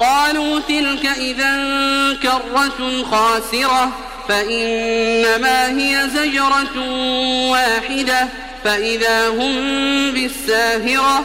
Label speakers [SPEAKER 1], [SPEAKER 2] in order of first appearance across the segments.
[SPEAKER 1] قالوا تلك إذا كرة خاسرة فإنما هي زجرة واحدة فإذا هم بالساهرة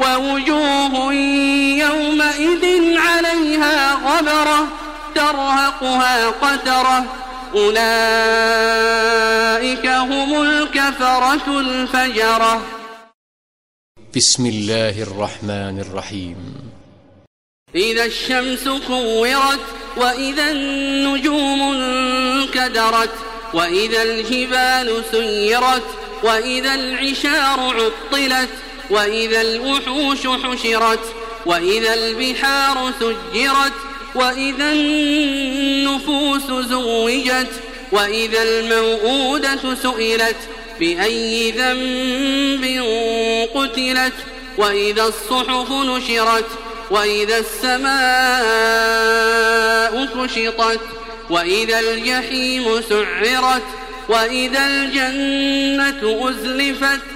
[SPEAKER 1] ووجوه يومئذ عليها غبرة ترهقها قترة. أولئك هم الكفرة الفجرة.
[SPEAKER 2] بسم الله الرحمن الرحيم.
[SPEAKER 1] إذا الشمس كورت وإذا النجوم انكدرت وإذا الجبال سيرت وإذا العشار عطلت وإذا الوحوش حشرت وإذا البحار سجرت وإذا النفوس زوجت وإذا الموءودة سئلت بأي ذنب قتلت؟ وإذا الصحف نشرت وإذا السماء كشطت وإذا الجحيم سعرت وإذا الجنة أزلفت.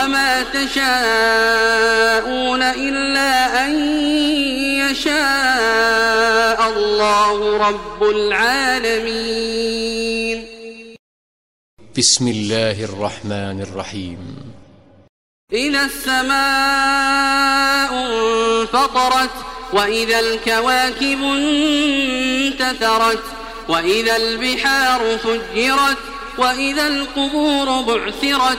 [SPEAKER 1] وما تشاءون إلا أن يشاء الله رب العالمين.
[SPEAKER 2] بسم الله الرحمن الرحيم.
[SPEAKER 1] إذا السماء انفطرت وإذا الكواكب انتثرت وإذا البحار فجرت وإذا القبور بعثرت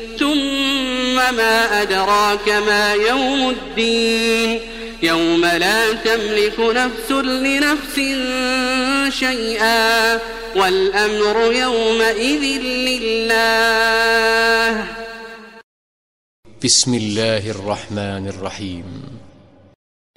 [SPEAKER 1] ثم ما أدراك ما يوم الدين. يوم لا تملك نفس لنفس شيئا. والأمر يومئذ لله.
[SPEAKER 2] بسم الله الرحمن الرحيم.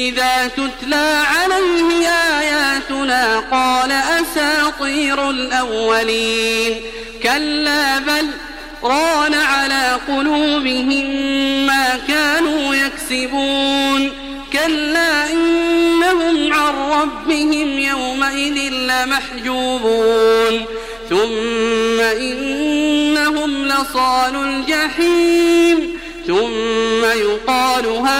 [SPEAKER 1] إذا تتلى عليه آياتنا قال أساطير الأولين. كلا بل ران على قلوبهم ما كانوا يكسبون. كلا إنهم عن ربهم يومئذ لمحجوبون. ثم إنهم لصال الجحيم. ثم يقال هذا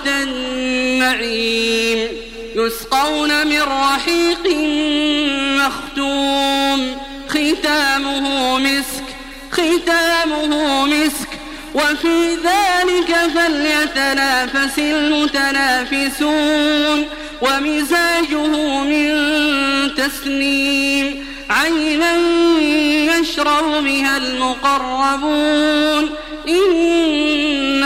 [SPEAKER 1] نظرة النعيم يسقون من رحيق مختوم ختامه مسك ختامه مسك. وفي ذلك فليتنافس المتنافسون. ومزاجه من تسنيم عينا يشرب بها المقربون. إن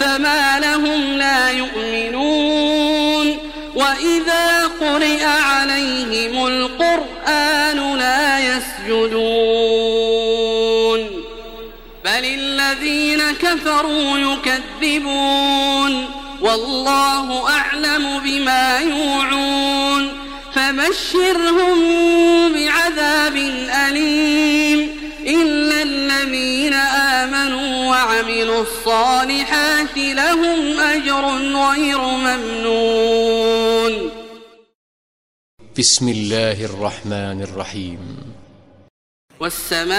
[SPEAKER 1] فما لهم لا يؤمنون وإذا قرئ عليهم القرآن لا يسجدون بل الذين كفروا يكذبون والله أعلم بما يوعون فبشرهم بعذاب أليم إلا الذين آمنوا وعملوا الصالحات لهم أجر غير ممنون.
[SPEAKER 2] بسم الله الرحمن الرحيم.
[SPEAKER 1] والسماء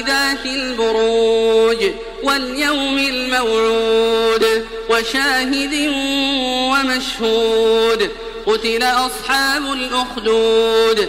[SPEAKER 1] ذات البروج واليوم الموعود وشاهد ومشهود. قتل أصحاب الأخدود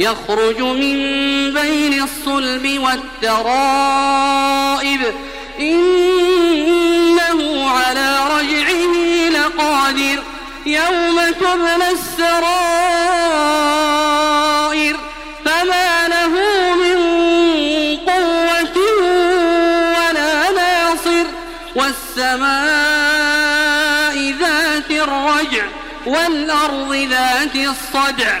[SPEAKER 1] يخرج من بين الصلب والترائب. إنه على رجعه لقادر. يوم تبلى السرائر. فما له من قوة ولا ناصر. والسماء ذات الرجع والأرض ذات الصدع.